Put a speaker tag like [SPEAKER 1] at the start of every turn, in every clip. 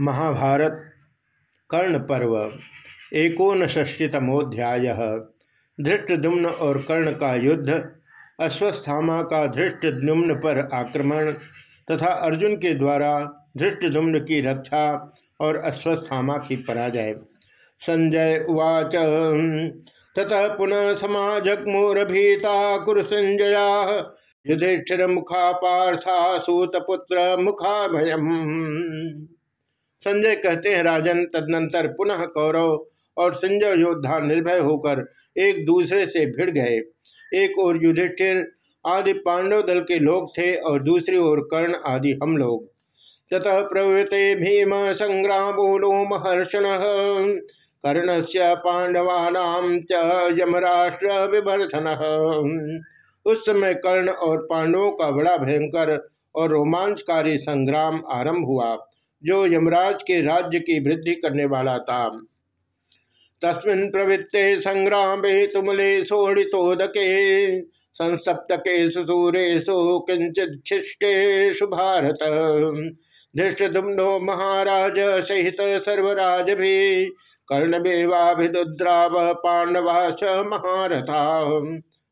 [SPEAKER 1] महाभारत कर्ण पर्व एकोनष्टीतमोध्याय धृष्टदुम्न और कर्ण का युद्ध, अश्वस्थामा का धृष्टद्युम्न पर आक्रमण, तथा अर्जुन के द्वारा धृष्टदुम्न की रक्षा और अश्वस्थामा की पराजय। संजय उवाच। ततः पुनः समाजग्मोरभीता कुरुसंजया युधिष्ठिर मुखा पार्था सूतपुत्र मुखा भयम संजय कहते हैं, राजन तदनंतर पुनः कौरव और संजय योद्धा निर्भय होकर एक दूसरे से भिड़ गए। एक और युधिष्ठिर, आदि पांडव दल के लोग थे और दूसरी ओर कर्ण आदि हम लोग। ततः प्रवृत्ते भीम संग्रामो महर्षण कर्ण से पांडवानाम च यमराष्ट्र विभर्धन उस समय कर्ण और पांडवों का बड़ा भयंकर और रोमांचकारी संग्राम आरंभ हुआ। जो यमराज के राज्य की वृद्धि करने वाला था। तस्मिन् प्रवृत्ते संग्राम तुमले शोणितोदके संसप्तके सूरेशु किंचित शिष्टेशु भारत। धृष्टुम्नो महाराज सहित सर्वराज भी कर्ण बेवाभिद्राव स महारथा।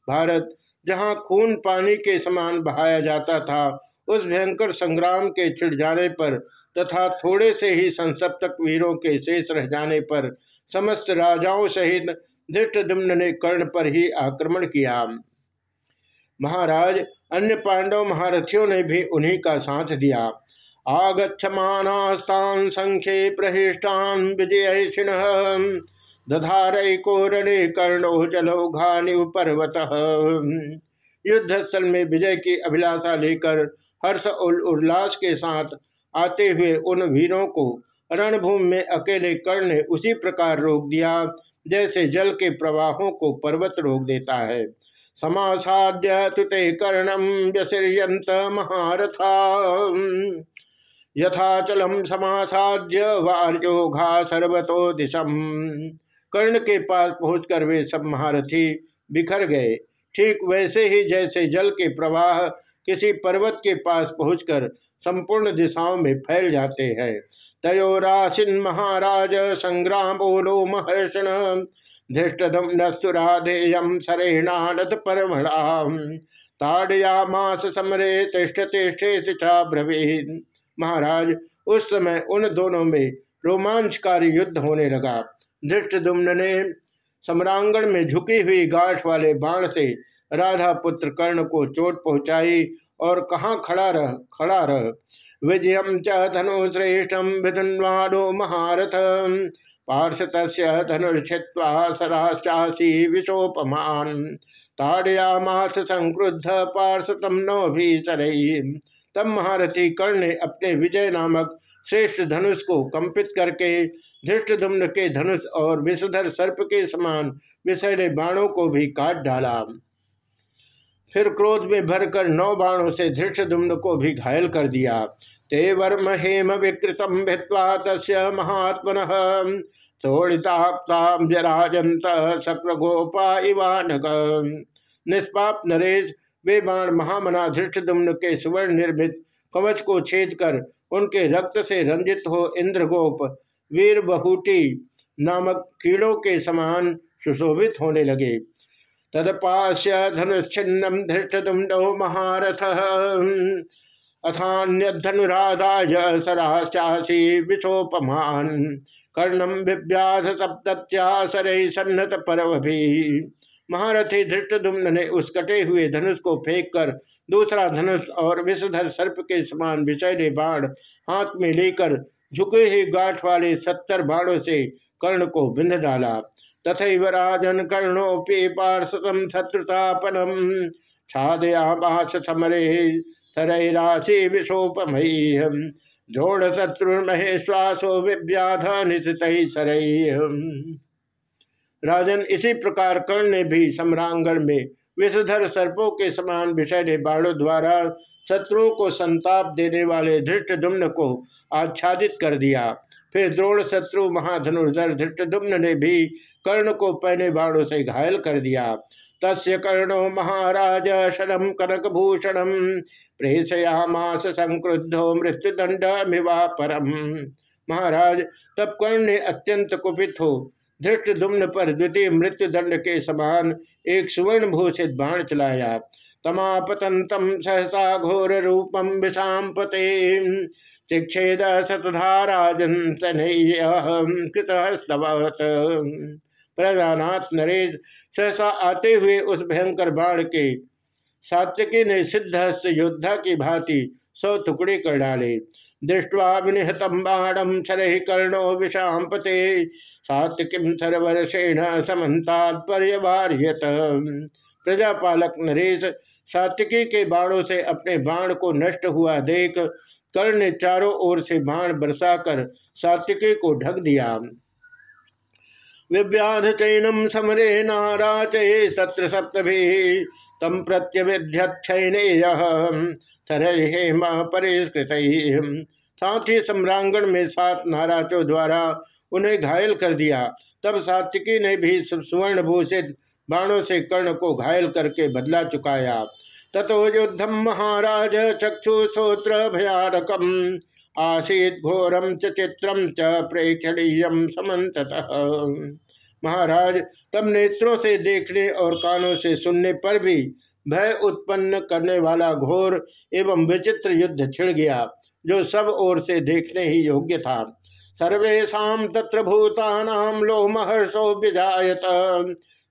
[SPEAKER 1] भारत, जहाँ खून पानी के समान बहाया जाता था उस भयंकर संग्राम के छिड़ जाने पर तथा थोड़े से ही संसप्तक वीरों के शेष रह जाने पर समस्त राजाओं सहित धृष्टदुम्न ने कर्ण पर ही आक्रमण किया। महाराज, अन्य पांडव महारथियों ने भी उन्हीं का साथ दिया। आगछमानास्तान संख्ये प्रहिष्टान विजयषिण। दधारणे कर्णो जलो घानि पर्वत। युद्ध स्थल में विजय की अभिलाषा लेकर हर्ष और उल्लास के साथ आते हुए उन वीरों को रणभूमि में अकेले कर्ण ने उसी प्रकार रोक दिया, जैसे जल के प्रवाहों को पर्वत रोक देता है। समासाद्य तुते कर्णम व्यसियंत महारथा यथाचलम समासाद्य वार्योघा सर्वतो दिशम। कर्ण के पास पहुंचकर वे सब महारथी बिखर गए। ठीक वैसे ही जैसे जल के प्रवाह किसी पर्वत के पास पहुंचकर संपूर्ण दिशाओं में फैल जाते हैं। तयोरासिन महाराज, संग्राम बोलो महर्षण धृष्टदम नस्तुराधेयम सरेणानत परमणाम ताड़यामास समरे तिष्ठ तिष्ठा ब्रवीन। महाराज, उस समय उन दोनों में रोमांचकारी युद्ध होने लगा। धृष्टदुम्न ने सम्रांगण में झुकी हुई गाठ वाले बाण से राधा पुत्र कर्ण को चोट पहुंचाई और कहाँ खड़ा रह खड़ा रह? विजय च धनुश्रेष्ठम विधुन्वाडो महारथ। पार्षत धनुर्छित्वा सराशासी विशोपमान। ताड़यामास संक्रुद्ध पार्षतम नो भी सरई तब महारथी कर्ण ने अपने विजय नामक श्रेष्ठ धनुष को कंपित करके धृष्टधुम्न के धनुष और विषधर सर्प के समान विषैले बाणों को भी काट डाला। फिर क्रोध में भरकर नौ बाणों से धृष्टुम्न को भी घायल कर दिया। ते वर्म हेम विकृतम भित्वा तस् महात्मन। शोड़िताजंत शक्र गोपा इवानक निष्पाप नरेश वे बाण महामना धृष्टुम्न के सुवर्ण निर्मित कवच को छेद कर उनके रक्त से रंजित हो इंद्रगोप वीर बहुटी नामक कीड़ों के समान सुशोभित होने लगे। तदपाश्य धनुच्छिन्नम धृष्टुंडो महारथ। अथान्यधनुराधाय सराशासी विशोपमान। कर्णम विव्याध सप्त्या सरय सन्नत परव भी महारथी धृष्टुम्न ने उस कटे हुए धनुष को फेंक कर दूसरा धनुष और विषधर सर्प के समान विषैले बाण हाथ में लेकर झुके ही गाठ वाले सत्तर बाणों से कर्ण को बिंद डाला। तथा राजन कर्णोपि पार्षदम शत्रुतापनम छादयामास समरे सरैराशि विशोपमयी जोड़ विव्याध निशित राजन इसी प्रकार कर्ण ने भी सम्रांगण में विषधर सर्पों के समान विषय बाणों द्वारा शत्रुओं को संताप देने वाले धृष्ट दुम्न को आच्छादित कर दिया। फिर द्रोण शत्रु महाधनुर्धर धृष्टुम्न ने भी कर्ण को पहने बाणों से घायल कर दिया। तस्य कर्णो महाराज शरम कनक भूषणम प्रेषयामास संक्रुद्धो मृत्युदंड मिवा परम। महाराज, तब कर्ण ने अत्यंत कुपित हो धृष्ट दुम्न पर द्वितीय मृत्यु दंड के समान एक सुवर्ण भूषित बाण चलाया। तमापतंतम सहसा घोर रूपम विषाम पते चिक्षेद शतधाराजन प्रजानाथ नरेश सहसा आते हुए उस भयंकर बाण के सात्यकी ने सिद्धहस्त योद्धा की भांति सौ टुकड़े कर डाले। दृष्टवा विनिहतम बाणम शरह कर्णो विषाम पते। सात्यकिम सर्वर्षेण समन्तात्पर्यवार्यत प्रजापालक नरेश सात्यकी के बाणों से अपने बाण को नष्ट हुआ देख कर्ण ने चारों ओर से बाण बरसाकर सात्यकी को ढक दिया। विव्याध चैनम समरे नाराचे तत्र सप्तभी तम प्रत्यविध्यक्षनेय सरहेम परिष्कृत। साथ ही सम्रांगण में सात नाराजों द्वारा उन्हें घायल कर दिया। तब सात्विकी ने भी सुवर्ण भूषित बाणों से कर्ण को घायल करके बदला चुकाया। तथो युद्धम महाराज चक्षु श्रोत्र भयानकम। आसीत घोरम चित्रम च प्रेक्षणीय समत महाराज, तब नेत्रों से देखने और कानों से सुनने पर भी भय उत्पन्न करने वाला घोर एवं विचित्र युद्ध छिड़ गया, जो सब ओर से देखने ही योग्य था। सर्वेशा तत्र भूतानाम लोमहर्षो विजात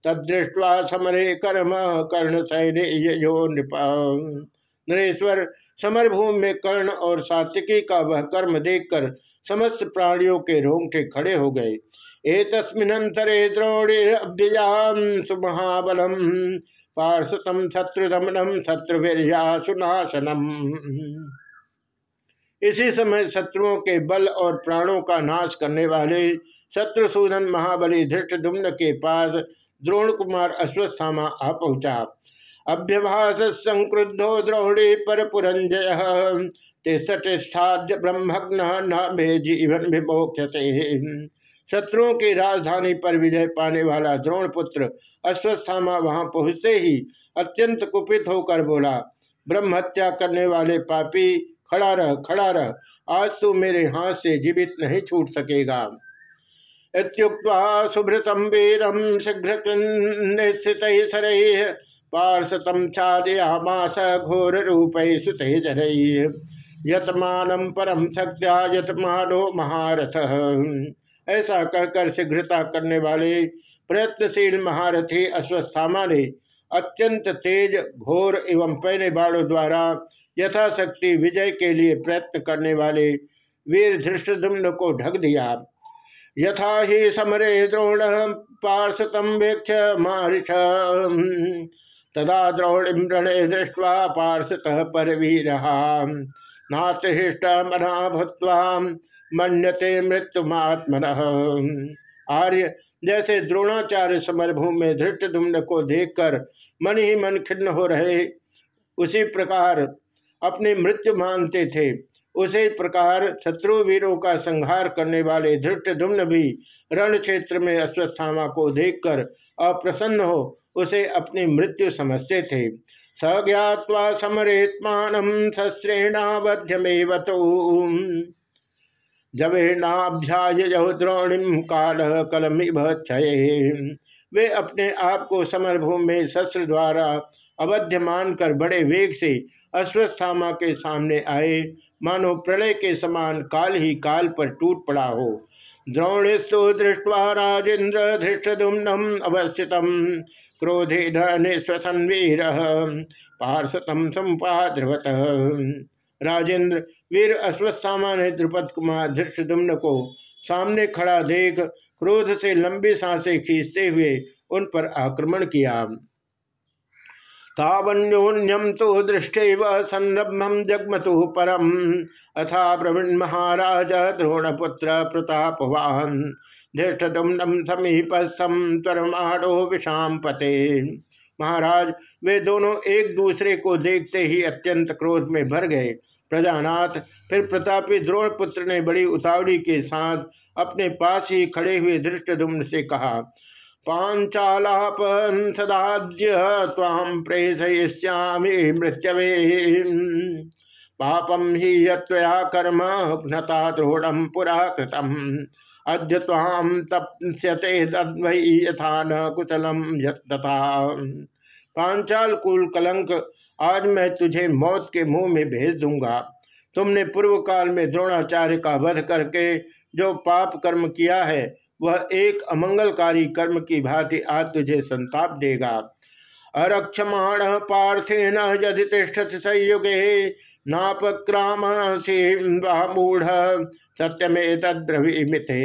[SPEAKER 1] तदृष्टवा समरे कर्म, कर्ण सैन्य नृप। नरेश्वर, समरभूमि में कर्ण और सात्विकी का वह कर्म देखकर समस्त प्राणियों के रोंगटे खड़े हो गए। ए एतस्मिनंतरे द्रोणिर्भ्यजान सुमहाबलम पार्षतम शत्रुदमनम शत्रुवीर्या सुनाशनम इसी समय शत्रुओं के बल और प्राणों का नाश करने वाले शत्रुसूदन महाबली धृष्टुम्न के पास द्रोण कुमार अश्वस्थामा आ पहुँचा। अभ्यभाष संक्रुद्धो द्रोणी पर पुरंजय तिष्ठाद्य ब्रह्मग्न न मे जीवन विमोक्ष शत्रुओं की राजधानी पर विजय पाने वाला द्रोण पुत्र अश्वस्थामा वहाँ पहुँचते ही अत्यंत कुपित होकर बोला ब्रह्म हत्या करने वाले पापी, खड़ा रह खड़ा रह। आज तू मेरे हाथ से जीवित नहीं छूट सकेगा। सुभृतम वीरम शीघ्र निश्चित पार्षतम छादयामास घोर रूप सुतेजर यतमान परम शक्त्या यतमानो महारथ। ऐसा कहकर शीघ्रता करने वाले प्रयत्नशील महारथी अश्वस्थामा ने अत्यंत तेज, घोर एवं पैने बाणों द्वारा यथाशक्ति विजय के लिए प्रयत्न करने वाले वीर धृष्टुम्न को ढक दिया। यथा ही समरे द्रोण पार्षतम वेक्ष मारिष। तदा द्रोणिम रणे दृष्टवा पार्षत परवीर। नातृष्ट मना भूत्वा मन्यते मृत्युमात्मन। आर्य, जैसे द्रोणाचार्य समरभूमि में धृष्टुम्न को देखकर मन ही मन खिन्न हो रहे, उसी प्रकार अपनी मृत्यु मानते थे। उसी प्रकार शत्रु वीरों का संहार करने वाले धृष्टुम्न भी रण क्षेत्र में अश्वस्थामा को देखकर अप्रसन्न हो, उसे अपनी मृत्यु समझते थे। स ज्ञावा समरेत्मान शस्त्रेणावध्यमेव जवेनाभ्याय द्रोणिम काल कलमिभ क्षय। वे अपने आप को समरभूमि में शस्त्र द्वारा अवध्य मानकर बड़े वेग से अश्वस्थामा के सामने आए। मानो प्रलय के समान काल ही काल पर टूट पड़ा हो। द्रोणिस्तु दृष्टवा राजेन्द्र धृष्टुम्नम अवस्थित क्रोधे निश्वसन वीर पार्षतम संपाद्रवत राजेंद्र, वीर अश्वस्थामा ने द्रुपद कुमार धृष्टुम्न को सामने खड़ा देख, क्रोध से लंबी साँसें खींचते हुए उन पर आक्रमण किया। तावन्योन्यम तो दृष्ट संरभम जगमतु परम। अथा प्रवीण महाराज द्रोणपुत्र प्रतापवान। धृष्टुम्नम समीपस्थम तरमाणो विषाम पते महाराज, वे दोनों एक दूसरे को देखते ही अत्यंत क्रोध में भर गए। प्रजानाथ, फिर प्रतापी द्रोण पुत्र ने बड़ी उतावड़ी के साथ अपने पास ही खड़े हुए धृष्टुम्न से कहा पांचालाप सदाद्य ताम प्रेषयिष्यामी मृत्यवे पापम ही यया कर्म घ्नता दृढ़ पुरा कृतम। अद्य ताम तप्यते तद्वै यथा न कुशलम यथा पांचाल कुल कलंक, आज मैं तुझे मौत के मुँह में भेज दूँगा। तुमने पूर्व काल में द्रोणाचार्य का वध करके जो पाप कर्म किया है वह एक अमंगलकारी कर्म की भांति आज तुझे संताप देगा। अरक्षमाण पार्थेन यदि तिष्ठति संयुगे नापक्राम से मूढ़ सत्यमे तद्रवीमिते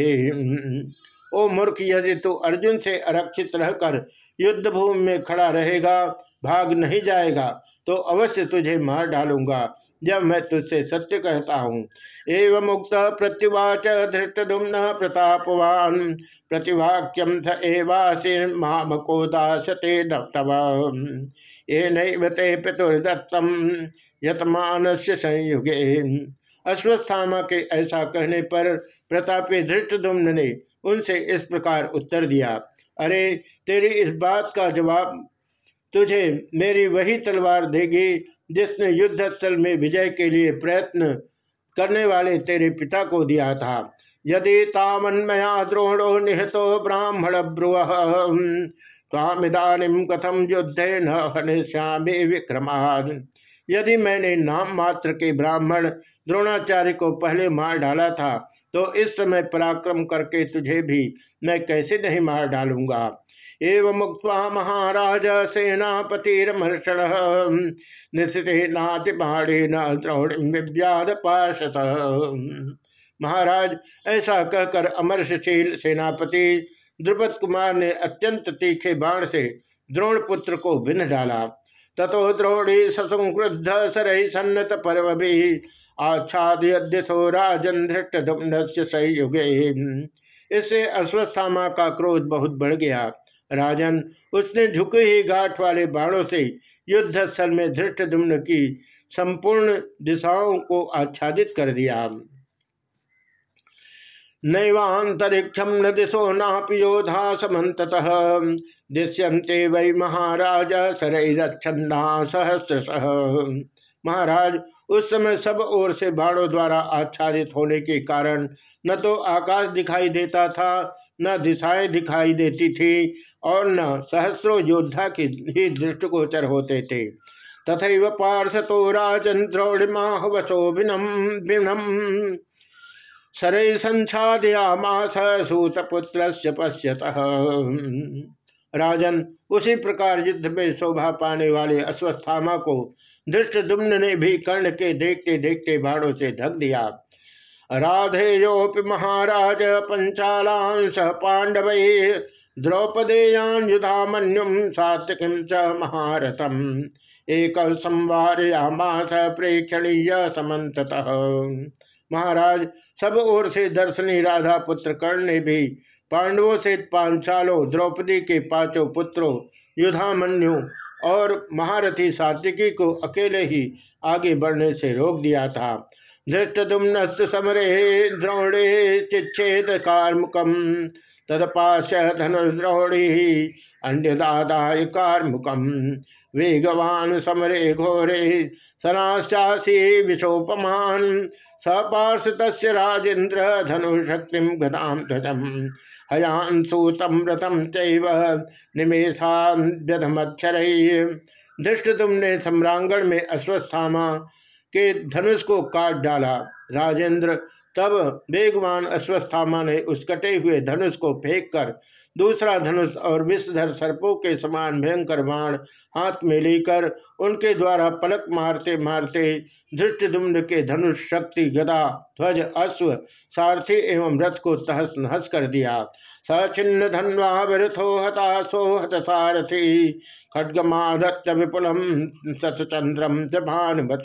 [SPEAKER 1] ओ मूर्ख, यदि तू अर्जुन से आरक्षित रहकर युद्ध भूमि में खड़ा रहेगा, भाग नहीं जाएगा तो अवश्य तुझे मार डालूँगा। जब मैं तुझसे सत्य कहता हूँ। एवं मुक्त प्रत्युवाच धृष्टुम्न प्रतापवान। प्रतिवाक्यम थ एवासिर्मामको दासते दत्तव। ये नैवते पितुर्दत्तम यतमानस्य संयुगे। अश्वस्थामा के ऐसा कहने पर प्रतापी धृष्टुम्न ने उनसे इस प्रकार उत्तर दिया, अरे, तेरी इस बात का जवाब तुझे मेरी वही तलवार देगी जिसने युद्ध स्थल में विजय के लिए प्रयत्न करने वाले तेरे पिता को दिया था। यदि तामन्मया द्रोणो निहतो ब्राह्मण ब्रुव तामिदानीम कथम युद्धे न हनिश्यामे विक्रमाद। यदि मैंने नाम मात्र के ब्राह्मण द्रोणाचार्य को पहले मार डाला था तो इस समय पराक्रम करके तुझे भी मैं कैसे नहीं मार डालूँगा? एवं मुक्त महाराज सेनापतिर्मर्षण निश्चित नाति न पाशत महाराज, ऐसा कहकर अमरशशील सेनापति द्रुपद कुमार ने अत्यंत तीखे बाण से द्रोण पुत्र को भिन्न डाला। तथो द्रोणी ससंक्रुद्ध सरहि सन्नत पर्व भी आच्छादयथो राजन धृष्ट संयुगे। इससे अश्वस्थामा का क्रोध बहुत बढ़ गया। राजन। उसने झुके ही घाट वाले बाणों से युद्ध स्थल में धृष्ट की संपूर्ण दिशाओं को आच्छादित कर दिया। नैवांतरिक्षम न दिशो नापि योधा समत दृश्यंते वै महाराज सरईरच्छन्ना सहस्र सह महाराज, उस समय सब ओर से बाणों द्वारा आच्छादित होने के कारण न तो आकाश दिखाई देता था न दिशाएँ दिखाई देती थी और न सहस्रों योद्धा की ही दृष्टिगोचर होते थे। तथा पार्थ तो राजन द्रौड़िमाह वशोभिनम विनम शरय संछादयामास सूतपुत्र पश्यत। राजन उसी प्रकार युद्ध में शोभा पाने वाले अश्वस्थामा को धृष्ट दुम्न ने भी कर्ण के देखते देखते बाणों से ढक दिया। राधेयोपि महाराज पंचालांश पांडव द्रौपदेयान युधामन्युम सात्विकीम च महारथम एक संवारयामास प्रेक्षणीय समत महाराज, सब ओर से दर्शनी राधा पुत्र कर्ण ने भी पांडवों से पांचालों, द्रौपदी के पाँचों पुत्रों, युधामन्यु और महारथी सात्विकी को अकेले ही आगे बढ़ने से रोक दिया था। धृष्टुम्नस्त समरे द्रोणे चिच्छेद कार्मुकम तदपाश धनुर्द्रोणी अन्यदादाय कार्मुकम वेगवान समरे घोरे सनाशासी विशोपमान सपार्श तस् राजेन्द्र धनुशक्ति गदाम ध्वजम। हयान सूतम रथम चैव निमेषाध्यधमक्षर धृष्ट तुमने सम्रांगण में अश्वस्थामा के धनुष को काट डाला। राजेंद्र तब वेगवान अश्वस्थामा ने उस कटे हुए धनुष को फेंक कर दूसरा धनुष और विषधर सर्पों के समान भयंकर बाण हाथ में लेकर उनके द्वारा पलक मारते मारते धृष्टुम्न के धनुष शक्ति, गदा, ध्वज, अश्व, सारथी एवं रथ को तहस नहस कर दिया। सचिन्न धनवा विरथो हताशो हत सारथी, खडगमा खड्गमाधत्य विपुलम सतचंद्रम च भानुमत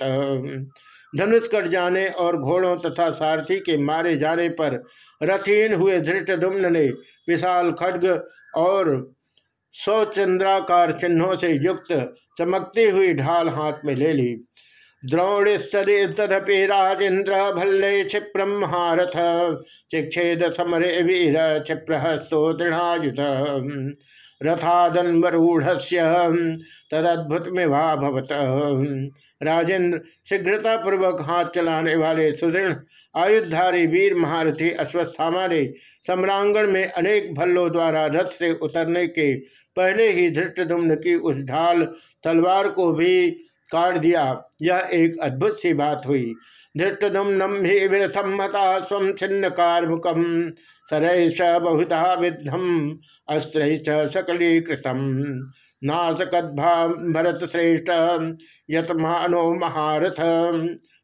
[SPEAKER 1] धनुष कट जाने और घोड़ों तथा सारथी के मारे जाने पर रथीन हुए धृष्टुम्न ने विशाल खड्ग और सौ चंद्राकार चिन्हों से युक्त चमकती हुई ढाल हाथ में ले ली। द्रोणिस्तदपि राजेन्द्र भल्ले क्षिप्रम महारथ चिक्षेद समरे वीर क्षिप्रहस्तो दृढ़ायुध। रथादन्वरूढ़ तदद्भुत में भवत राजेंद्र शीघ्रता पूर्वक हाथ चलाने वाले सुदृढ़, आयुधारी वीर महारथी अश्वस्थामा ने सम्रांगण में अनेक भल्लों द्वारा रथ से उतरने के पहले ही धृष्टधुम्न की उस ढाल तलवार को भी काट दिया। यह एक अद्भुत सी बात हुई। धृष्टुम्नम ही विरथम मता स्व छिन्न कार्मुकम सरैश बहुधा विद्धम अस्त्र सकलीकृतम। नासकद्भा भरत श्रेष्ठ यतमानो महारथ।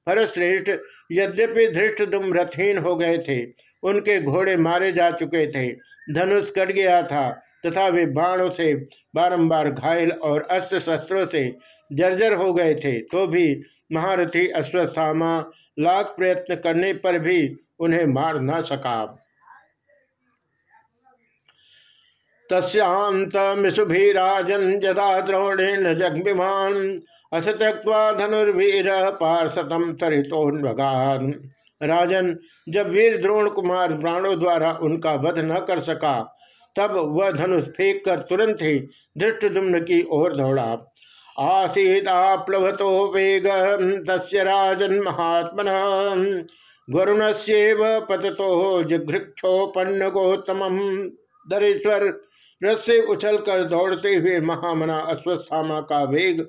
[SPEAKER 1] भरत श्रेष्ठ यद्यपि धृष्ट दुम रथहीन हो गए थे, उनके घोड़े मारे जा चुके थे। धनुष कट गया था तथा वे बाणों से बारंबार घायल और अस्त्र शस्त्रों से जर्जर हो गए थे। तो भी महारथी अश्वस्थामा लाख प्रयत्न करने पर भी उन्हें मार न सका। तस्यांतमिशुभिराजन जदा द्रोणेन जगभिमान अथ त्यक्वा धनुर्वीर पार्षतम तरितोन्वगान राजन, जब वीर द्रोण कुमार प्राणों द्वारा उनका वध न कर सका तब वह धनुष फेंक कर तुरंत ही धृष्टुम्न की ओर दौड़ा। आसीदाप्लवतो वेग तस्य राजन महात्मन। वरुण से पततो जिघृक्षोपन्न गौतम दरेश्वर रथ से उछल कर दौड़ते हुए महामना अश्वस्थामा का वेग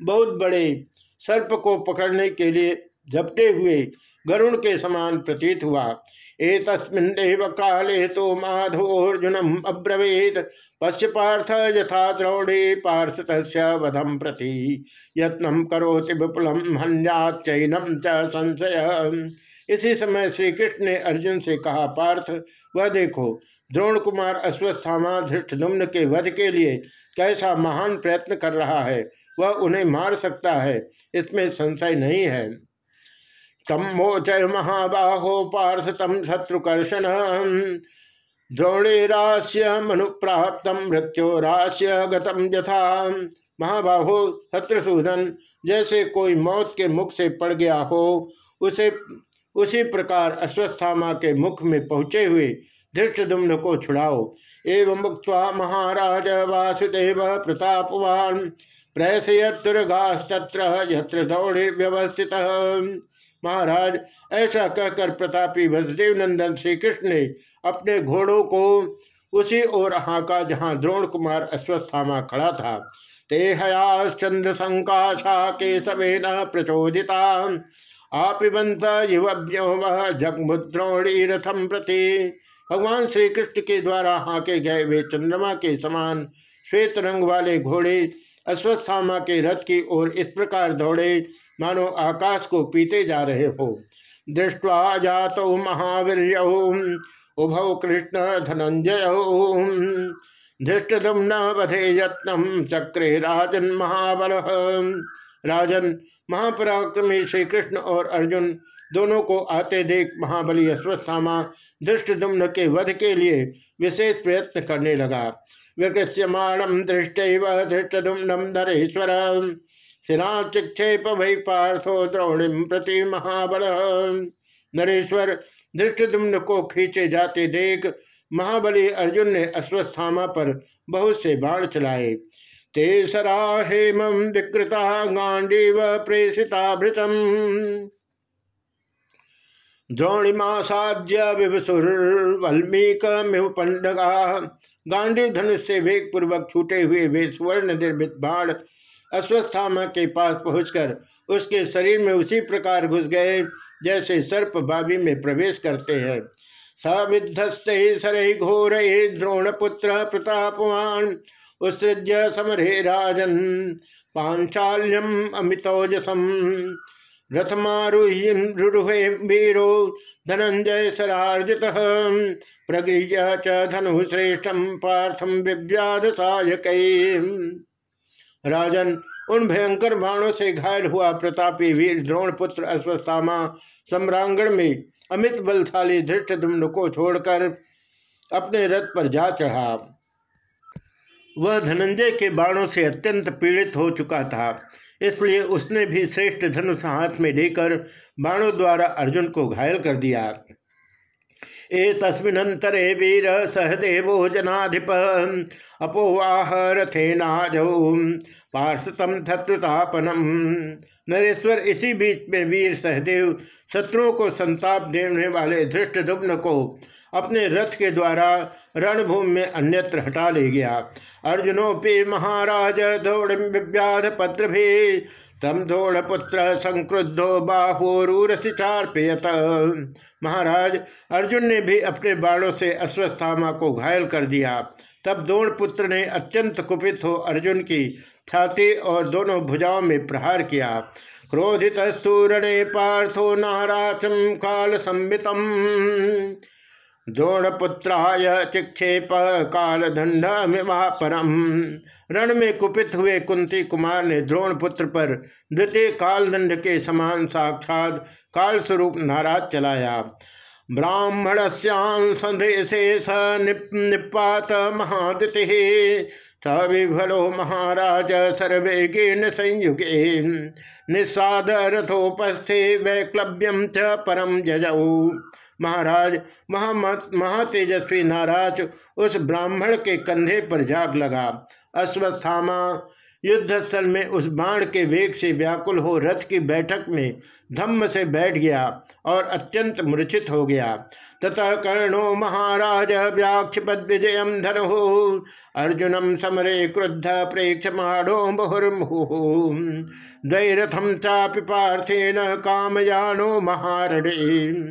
[SPEAKER 1] बहुत बड़े सर्प को पकड़ने के लिए झपटे हुए गरुण के समान प्रतीत हुआ। एतस्मिन्नेव काले तो माधोर्जुनम अब्रवीत। पश्य पार्थ यथा द्रौड़े पार्षत वधम प्रति। यत्न करोति विपुलम हन्याचैनम च संशय। इसी समय श्री कृष्ण ने अर्जुन से कहा, पार्थ, वह देखो, द्रोण कुमार अश्वस्थामा धृष्टुम्न के वध के लिए कैसा महान प्रयत्न कर रहा है। वह उन्हें मार सकता है, इसमें संशय नहीं है। तम मोचय महाबाहो पार्थ तम शत्रुकर्षण द्रोणेरास्य मनुप्राप्त मृत्योरास्य गतम यथा। महाबाहो, शत्रुसूदन, जैसे कोई मौत के मुख से पड़ गया हो, उसे, उसी प्रकार अश्वस्थामा के मुख में पहुँचे हुए धृष्टुम्न को छुड़ाओ। एवं मुक्त महाराज वासुदेव प्रतापवान, प्रयसयत दुर्गास्तत्र यत्र दौड़े व्यवस्थित महाराज, ऐसा कहकर प्रतापी वसुदेव नंदन श्री कृष्ण ने अपने घोड़ों को उसी ओर हाँका जहाँ द्रोण कुमार अश्वस्थामा खड़ा था, ते हयाश्चंद्र संकाशा के सवे न प्रचोदिता। आपिबंत युव्योम जगमुद्रोणी रथम प्रति। भगवान श्री कृष्ण के द्वारा हाँके गए वे चंद्रमा के समान श्वेत रंग वाले घोड़े अश्वस्थामा के रथ की ओर इस प्रकार दौड़े, मानो आकाश को पीते जा रहे हो। दृष्टवा जात महावीर उभौ कृष्ण धनंजय। धृष्टुम न बधे यत्न चक्रे राजन महाबल। राजन महापराक्रमी श्री कृष्ण और अर्जुन दोनों को आते देख महाबली अश्वस्थामा धृष्टुम्न के वध के लिए विशेष प्रयत्न करने लगा। विकृष्यमाणम दृष्ट धृष्टुम्नम नरेश्वर। सिरा चिक्षेप भई पार्थो द्रोणिम प्रति महाबल। नरेश्वर धृष्टुम्न को खींचे जाते देख, महाबली अर्जुन ने अश्वस्थामा पर बहुत से बाण चलाए। ते सरा हेम विकृता गांडी व प्रेषिता भृतम। द्रोणिमासाद्य विभसुर्वल्मीक पंडगा। गांडी धनुष से वेग पूर्वक छूटे हुए वे स्वर्ण निर्मित बाण अश्वस्थामा के पास पहुंचकर उसके शरीर में उसी प्रकार घुस गए जैसे सर्प बाबी में प्रवेश करते हैं। सविध्वस्ते सरहि घोर द्रोणपुत्र प्रतापवान, उत्सृज्य समरे राजन, पांचाल्यम अमितौजसम। रथमारुहे वीरो धनंजय सरार्जित प्रगृह्य च धनु श्रेष्ठम पार्थम विव्याध सायक राजन उन भयंकर बाणों से घायल हुआ प्रतापी वीर द्रोण पुत्र अश्वस्थामा सम्रांगण में अमित बलशाली धृष्ट को छोड़कर अपने रथ पर जा चढ़ा। वह धनंजय के बाणों से अत्यंत पीड़ित हो चुका था। इसलिए उसने भी श्रेष्ठ धनुष हाथ में लेकर बाणों द्वारा अर्जुन को घायल कर दिया। एतस्मिनंतरे वीर सहदेवो जनाधिप अपोवाह रथेनाजौ पार्षतम शत्रुतापनम नरेश्वर इसी बीच में वीर सहदेव शत्रुओं को संताप देने वाले धृष्ट दुग्न को अपने रथ के द्वारा रणभूमि में अन्यत्र हटा ले गया। अर्जुनोपि महाराज दौड़ विव्याध पत्र भी तम पुत्र संक्रुद्धो बाहोरूरसी चार्पयत। महाराज, अर्जुन ने भी अपने बाणों से अश्वस्थामा को घायल कर दिया। तब द्रोण पुत्र ने अत्यंत कुपित हो अर्जुन की छाती और दोनों भुजाओं में प्रहार किया। क्रोधित स्तूरणे पार्थो नाराचम काल संबितम द्रोणपुत्राय चिक्षेप काल दंड परम रण में कुपित हुए कुंती कुमार ने द्रोण पुत्र पर द्वितीय काल दंड के समान साक्षात काल स्वरूप नाराज़ चलाया। ब्राह्मण संदेशे स निप निपात महादिति। सविभलो महाराज सर्वेगेन संयुगे। निषाद रथोपस्थे वैक्लव्यम च परम जजऊ महाराज महा महातेजस्वी नाराज़ उस ब्राह्मण के कंधे पर जाग लगा। अश्वस्थामा, युद्धस्थल में उस बाण के वेग से व्याकुल हो रथ की बैठक में धम्म से बैठ गया और अत्यंत मूर्छित हो गया। ततः कर्णो, महाराज, व्याक्षपद विजय धनो अर्जुनम समरे क्रुद्ध प्रेक्ष माणो बहुर्मुहु द्वैरथम चापि पार्थेन कामयानो महारणे।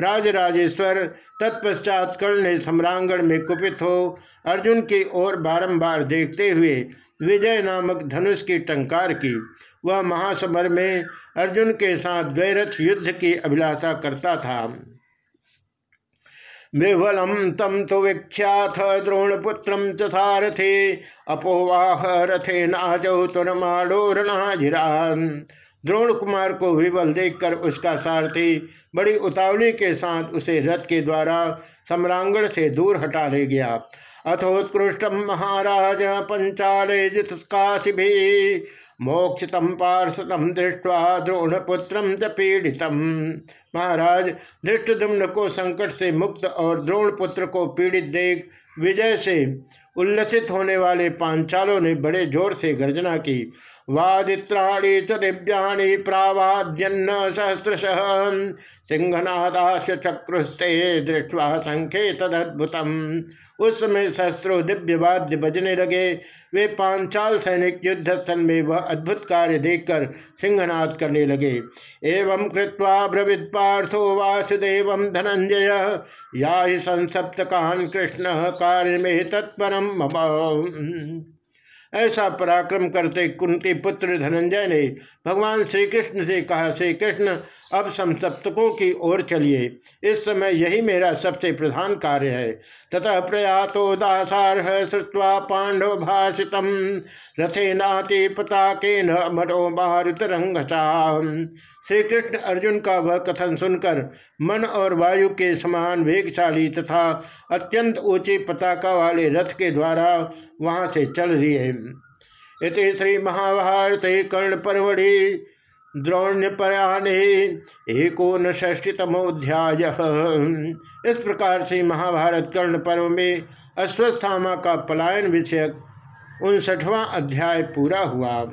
[SPEAKER 1] राजराजेश्वर तत्पश्चात कर्ण ने सम्रांगण में कुपित हो। अर्जुन की ओर बारंबार देखते हुए विजय नामक धनुष की टंकार की। वह महासमर में अर्जुन के साथ द्वैरथ युद्ध की अभिलाषा करता था। विवलम तम तो विख्यात द्रोणपुत्र चारथे अपोवाह रथे नाजौ तुरमाड़ोरणाजिरान द्रोण कुमार को विबल देखकर उसका सारथी बड़ी उतावली के साथ उसे रथ के द्वारा सम्रांगण से दूर हटा ले गया। अथोत्कृष्ट महाराज पंचाले जित काशिभि मोक्षितम पार्षदम दृष्टवा द्रोणपुत्र च पीड़ित। महाराज धृष्टुम्न को संकट से मुक्त और द्रोणपुत्र को पीड़ित देख विजय से उल्लसित होने वाले पांचालों ने बड़े ज़ोर से गर्जना की। वादित्राणी च दिव्याणी प्रावाद्यन्न सहस्रश। सिंहनादाश चक्रुस्ते दृष्टवा संख्य तदद्भुतम उस समय सहस्त्रों दिव्य वाद्य बजने लगे। वे पांचाल सैनिक युद्ध स्थल में वह अद्भुत कार्य देखकर सिंहनाद करने लगे। एवं कृत्वा ब्रविद पार्थो वासुदेव धनंजय या संसप्तकान कृष्ण कार्य में तत्परम ऐसा पराक्रम करते कुंती पुत्र धनंजय ने भगवान श्री कृष्ण से कहा श्री कृष्ण अब समसप्तकों की ओर चलिए। इस समय यही मेरा सबसे प्रधान कार्य है। तथा प्रयातो दासारह श्रुवा पांडव भाषित रथे नाति पताके न मरो मारुत रंगसा श्री कृष्ण अर्जुन का वह कथन सुनकर मन और वायु के समान वेगशाली तथा अत्यंत ऊँची पताका वाले रथ के द्वारा वहाँ से चल है। इति श्री महाभारत कर्ण परवड़ी द्रोण्य द्रोण्यपयाने एकोन षष्टितमोध्याय इस प्रकार से महाभारत कर्ण पर्व में अश्वस्थामा का पलायन विषयक उनसठवां अध्याय पूरा हुआ।